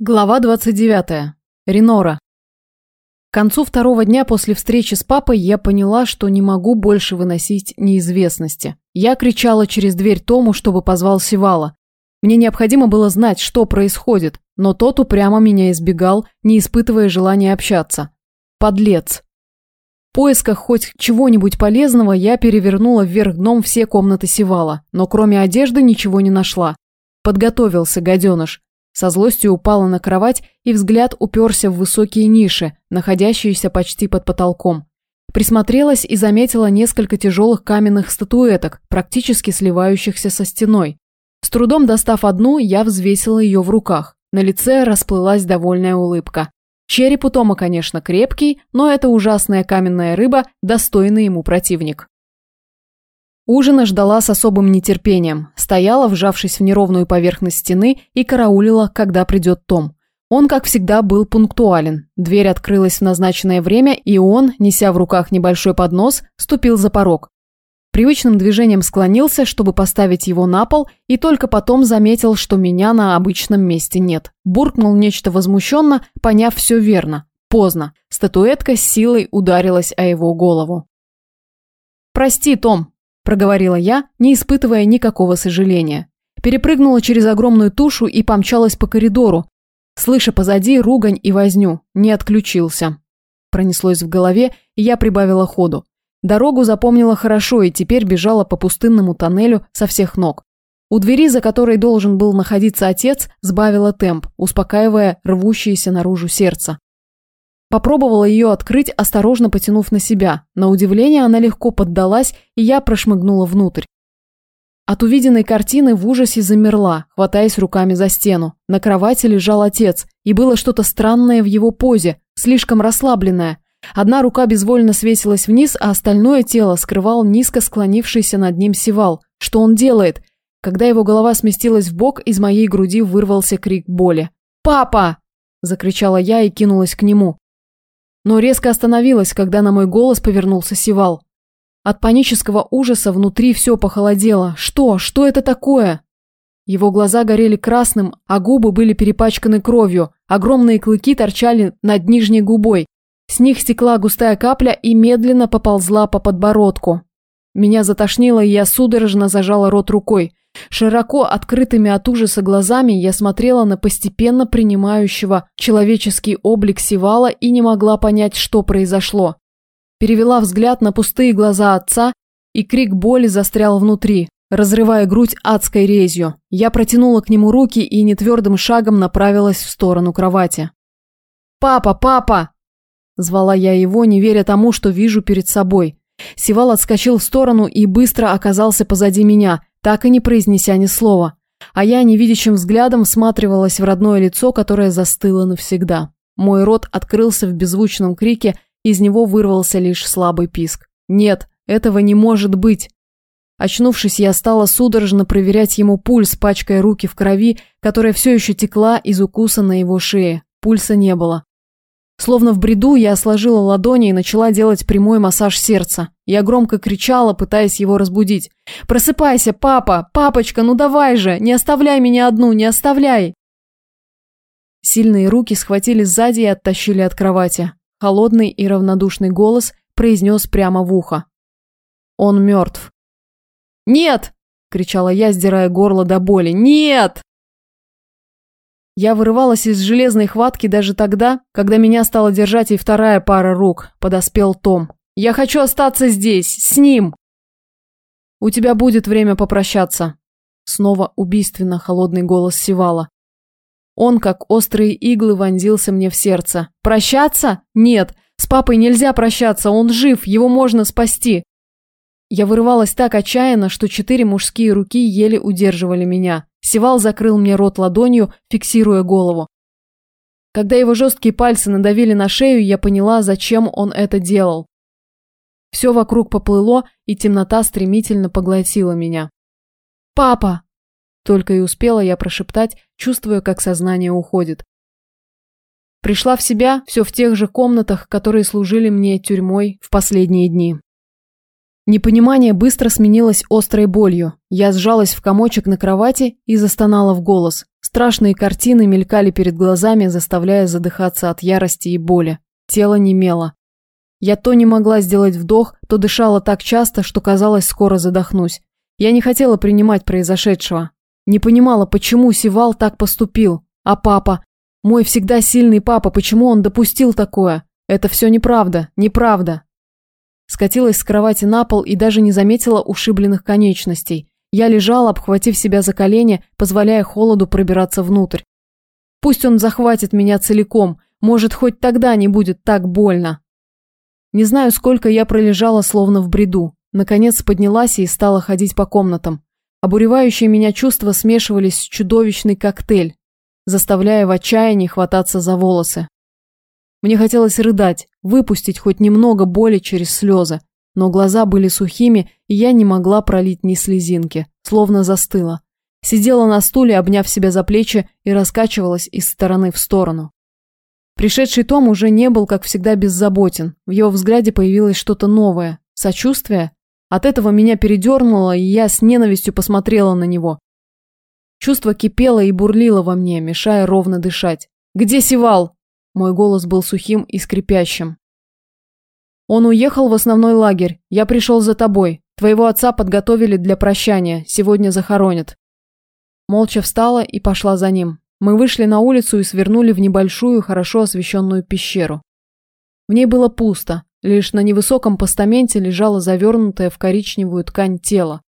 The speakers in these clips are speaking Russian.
Глава 29. Ренора. К концу второго дня после встречи с папой я поняла, что не могу больше выносить неизвестности. Я кричала через дверь Тому, чтобы позвал Сивала. Мне необходимо было знать, что происходит, но тот упрямо меня избегал, не испытывая желания общаться. Подлец. В поисках хоть чего-нибудь полезного я перевернула вверх дном все комнаты Сивала, но кроме одежды ничего не нашла. Подготовился, гаденыш. Со злостью упала на кровать и взгляд уперся в высокие ниши, находящиеся почти под потолком. Присмотрелась и заметила несколько тяжелых каменных статуэток, практически сливающихся со стеной. С трудом достав одну, я взвесила ее в руках. На лице расплылась довольная улыбка. Череп у Тома, конечно, крепкий, но эта ужасная каменная рыба – достойный ему противник. Ужина ждала с особым нетерпением, стояла, вжавшись в неровную поверхность стены и караулила, когда придет Том. Он, как всегда, был пунктуален. Дверь открылась в назначенное время, и он, неся в руках небольшой поднос, ступил за порог. Привычным движением склонился, чтобы поставить его на пол, и только потом заметил, что меня на обычном месте нет. Буркнул нечто возмущенно, поняв все верно. Поздно. Статуэтка с силой ударилась о его голову. «Прости, Том», проговорила я, не испытывая никакого сожаления. Перепрыгнула через огромную тушу и помчалась по коридору, слыша позади ругань и возню. Не отключился. Пронеслось в голове, и я прибавила ходу. Дорогу запомнила хорошо и теперь бежала по пустынному тоннелю со всех ног. У двери, за которой должен был находиться отец, сбавила темп, успокаивая рвущееся наружу сердце. Попробовала ее открыть, осторожно потянув на себя. На удивление она легко поддалась, и я прошмыгнула внутрь. От увиденной картины в ужасе замерла, хватаясь руками за стену. На кровати лежал отец, и было что-то странное в его позе, слишком расслабленное. Одна рука безвольно свесилась вниз, а остальное тело скрывал низко склонившийся над ним сивал. Что он делает? Когда его голова сместилась в бок, из моей груди вырвался крик боли. «Папа!» – закричала я и кинулась к нему но резко остановилась, когда на мой голос повернулся Сивал. От панического ужаса внутри все похолодело. Что? Что это такое? Его глаза горели красным, а губы были перепачканы кровью. Огромные клыки торчали над нижней губой. С них стекла густая капля и медленно поползла по подбородку. Меня затошнило, и я судорожно зажала рот рукой. Широко открытыми от ужаса глазами я смотрела на постепенно принимающего человеческий облик Сивала и не могла понять, что произошло. Перевела взгляд на пустые глаза отца, и крик боли застрял внутри, разрывая грудь адской резью. Я протянула к нему руки и нетвердым шагом направилась в сторону кровати. «Папа, папа!» Звала я его, не веря тому, что вижу перед собой. Сивал отскочил в сторону и быстро оказался позади меня – так и не произнеся ни слова. А я невидящим взглядом всматривалась в родное лицо, которое застыло навсегда. Мой рот открылся в беззвучном крике, из него вырвался лишь слабый писк. Нет, этого не может быть. Очнувшись, я стала судорожно проверять ему пульс, пачкая руки в крови, которая все еще текла из укуса на его шее. Пульса не было. Словно в бреду я сложила ладони и начала делать прямой массаж сердца. Я громко кричала, пытаясь его разбудить. «Просыпайся, папа! Папочка, ну давай же! Не оставляй меня одну, не оставляй!» Сильные руки схватили сзади и оттащили от кровати. Холодный и равнодушный голос произнес прямо в ухо. «Он мертв». «Нет!» – кричала я, сдирая горло до боли. «Нет!» Я вырывалась из железной хватки даже тогда, когда меня стала держать и вторая пара рук, подоспел Том. «Я хочу остаться здесь, с ним!» «У тебя будет время попрощаться», — снова убийственно холодный голос Сивала. Он, как острые иглы, вонзился мне в сердце. «Прощаться? Нет! С папой нельзя прощаться, он жив, его можно спасти!» Я вырывалась так отчаянно, что четыре мужские руки еле удерживали меня. Севал закрыл мне рот ладонью, фиксируя голову. Когда его жесткие пальцы надавили на шею, я поняла, зачем он это делал. Все вокруг поплыло, и темнота стремительно поглотила меня. «Папа!» Только и успела я прошептать, чувствуя, как сознание уходит. Пришла в себя все в тех же комнатах, которые служили мне тюрьмой в последние дни. Непонимание быстро сменилось острой болью. Я сжалась в комочек на кровати и застонала в голос. Страшные картины мелькали перед глазами, заставляя задыхаться от ярости и боли. Тело немело. Я то не могла сделать вдох, то дышала так часто, что казалось, скоро задохнусь. Я не хотела принимать произошедшего. Не понимала, почему Сивал так поступил. А папа? Мой всегда сильный папа, почему он допустил такое? Это все неправда, неправда. Скатилась с кровати на пол и даже не заметила ушибленных конечностей. Я лежала, обхватив себя за колени, позволяя холоду пробираться внутрь. Пусть он захватит меня целиком, может, хоть тогда не будет так больно. Не знаю, сколько я пролежала, словно в бреду. Наконец поднялась и стала ходить по комнатам. Обуревающие меня чувства смешивались в чудовищный коктейль, заставляя в отчаянии хвататься за волосы. Мне хотелось рыдать, выпустить хоть немного боли через слезы, но глаза были сухими, и я не могла пролить ни слезинки, словно застыла. Сидела на стуле, обняв себя за плечи, и раскачивалась из стороны в сторону. Пришедший Том уже не был, как всегда, беззаботен. В его взгляде появилось что-то новое. Сочувствие? От этого меня передернуло, и я с ненавистью посмотрела на него. Чувство кипело и бурлило во мне, мешая ровно дышать. «Где Сивал?» Мой голос был сухим и скрипящим. «Он уехал в основной лагерь. Я пришел за тобой. Твоего отца подготовили для прощания. Сегодня захоронят». Молча встала и пошла за ним. Мы вышли на улицу и свернули в небольшую, хорошо освещенную пещеру. В ней было пусто, лишь на невысоком постаменте лежало завернутое в коричневую ткань тело.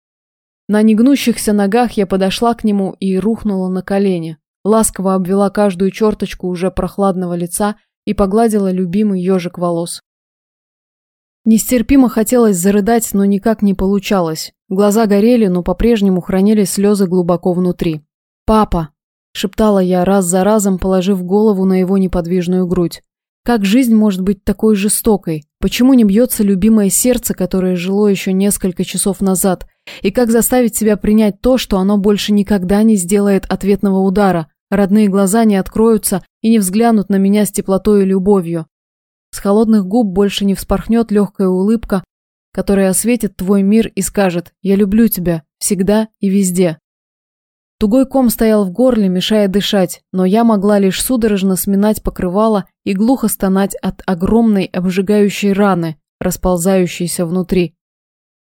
На негнущихся ногах я подошла к нему и рухнула на колени, ласково обвела каждую черточку уже прохладного лица и погладила любимый ежик волос. Нестерпимо хотелось зарыдать, но никак не получалось. Глаза горели, но по-прежнему хранили слезы глубоко внутри. «Папа!» шептала я раз за разом, положив голову на его неподвижную грудь. Как жизнь может быть такой жестокой? Почему не бьется любимое сердце, которое жило еще несколько часов назад? И как заставить себя принять то, что оно больше никогда не сделает ответного удара? Родные глаза не откроются и не взглянут на меня с теплотой и любовью. С холодных губ больше не вспорхнет легкая улыбка, которая осветит твой мир и скажет «Я люблю тебя, всегда и везде». Тугой ком стоял в горле, мешая дышать, но я могла лишь судорожно сминать покрывало и глухо стонать от огромной обжигающей раны, расползающейся внутри.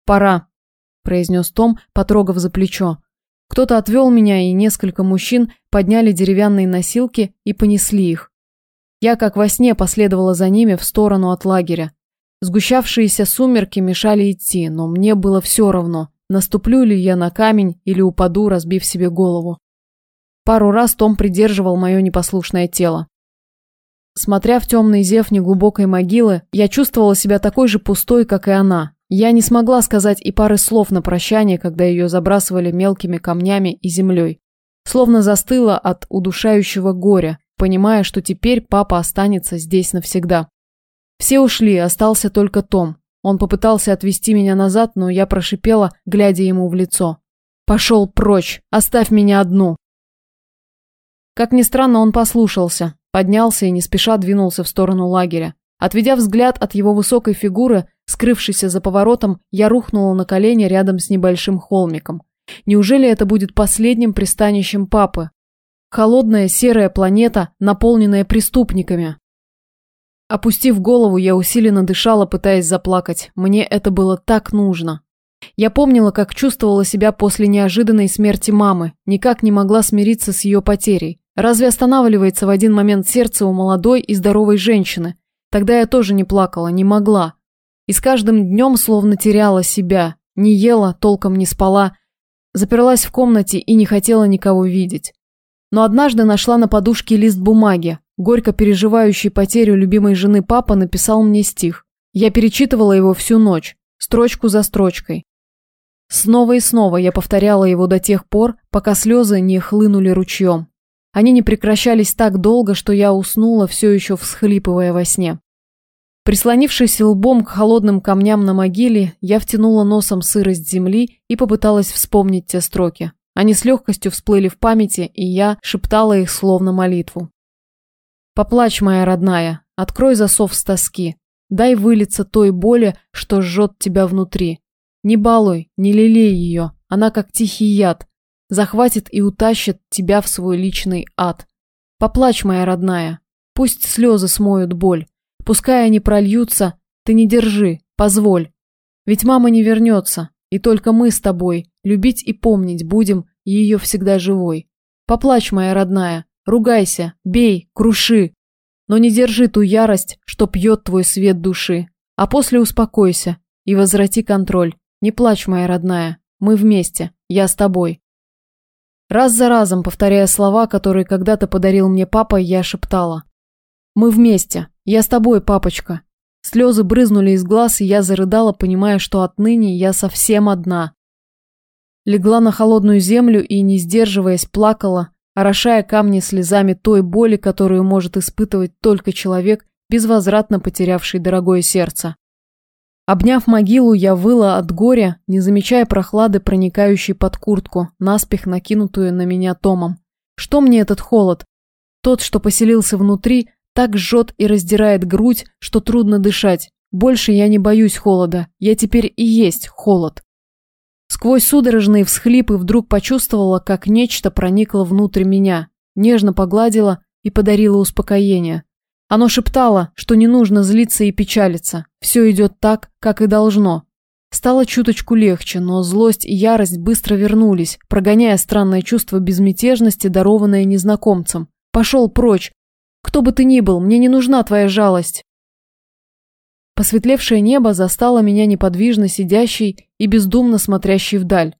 «Пора», – произнес Том, потрогав за плечо. Кто-то отвел меня, и несколько мужчин подняли деревянные носилки и понесли их. Я, как во сне, последовала за ними в сторону от лагеря. Сгущавшиеся сумерки мешали идти, но мне было все равно. Наступлю ли я на камень или упаду, разбив себе голову? Пару раз Том придерживал мое непослушное тело. Смотря в темный зев неглубокой могилы, я чувствовала себя такой же пустой, как и она. Я не смогла сказать и пары слов на прощание, когда ее забрасывали мелкими камнями и землей. Словно застыла от удушающего горя, понимая, что теперь папа останется здесь навсегда. Все ушли, остался только Том. Он попытался отвести меня назад, но я прошипела, глядя ему в лицо. «Пошел прочь! Оставь меня одну!» Как ни странно, он послушался, поднялся и не спеша двинулся в сторону лагеря. Отведя взгляд от его высокой фигуры, скрывшейся за поворотом, я рухнула на колени рядом с небольшим холмиком. Неужели это будет последним пристанищем папы? Холодная серая планета, наполненная преступниками. Опустив голову, я усиленно дышала, пытаясь заплакать. Мне это было так нужно. Я помнила, как чувствовала себя после неожиданной смерти мамы, никак не могла смириться с ее потерей. Разве останавливается в один момент сердце у молодой и здоровой женщины? Тогда я тоже не плакала, не могла. И с каждым днем словно теряла себя, не ела, толком не спала, заперлась в комнате и не хотела никого видеть. Но однажды нашла на подушке лист бумаги, Горько переживающий потерю любимой жены папа написал мне стих. Я перечитывала его всю ночь, строчку за строчкой. Снова и снова я повторяла его до тех пор, пока слезы не хлынули ручьем. Они не прекращались так долго, что я уснула, все еще всхлипывая во сне. Прислонившись лбом к холодным камням на могиле, я втянула носом сырость земли и попыталась вспомнить те строки. Они с легкостью всплыли в памяти, и я шептала их словно молитву. Поплачь, моя родная, открой засов с тоски. Дай вылиться той боли, что жжет тебя внутри. Не балуй, не лелей ее, она как тихий яд. захватит и утащит тебя в свой личный ад. Поплачь, моя родная, пусть слезы смоют боль, пускай они прольются, ты не держи, позволь. Ведь мама не вернется, и только мы с тобой любить и помнить будем ее всегда живой. Поплачь, моя родная, ругайся, бей, круши, но не держи ту ярость, что пьет твой свет души. А после успокойся и возврати контроль. Не плачь, моя родная, мы вместе, я с тобой. Раз за разом, повторяя слова, которые когда-то подарил мне папа, я шептала. «Мы вместе. Я с тобой, папочка». Слезы брызнули из глаз, и я зарыдала, понимая, что отныне я совсем одна. Легла на холодную землю и, не сдерживаясь, плакала, орошая камни слезами той боли, которую может испытывать только человек, безвозвратно потерявший дорогое сердце. Обняв могилу, я выла от горя, не замечая прохлады, проникающей под куртку, наспех накинутую на меня Томом. Что мне этот холод? Тот, что поселился внутри, так жжет и раздирает грудь, что трудно дышать. Больше я не боюсь холода, я теперь и есть холод. Сквозь судорожные всхлипы вдруг почувствовала, как нечто проникло внутрь меня, нежно погладило и подарило успокоение. Оно шептало, что не нужно злиться и печалиться. Все идет так, как и должно. Стало чуточку легче, но злость и ярость быстро вернулись, прогоняя странное чувство безмятежности, дарованное незнакомцем. «Пошел прочь! Кто бы ты ни был, мне не нужна твоя жалость!» Посветлевшее небо застало меня неподвижно сидящей и бездумно смотрящей вдаль.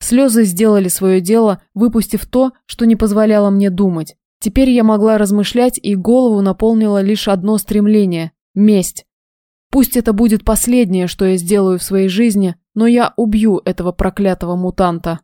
Слезы сделали свое дело, выпустив то, что не позволяло мне думать. Теперь я могла размышлять, и голову наполнило лишь одно стремление – месть. Пусть это будет последнее, что я сделаю в своей жизни, но я убью этого проклятого мутанта.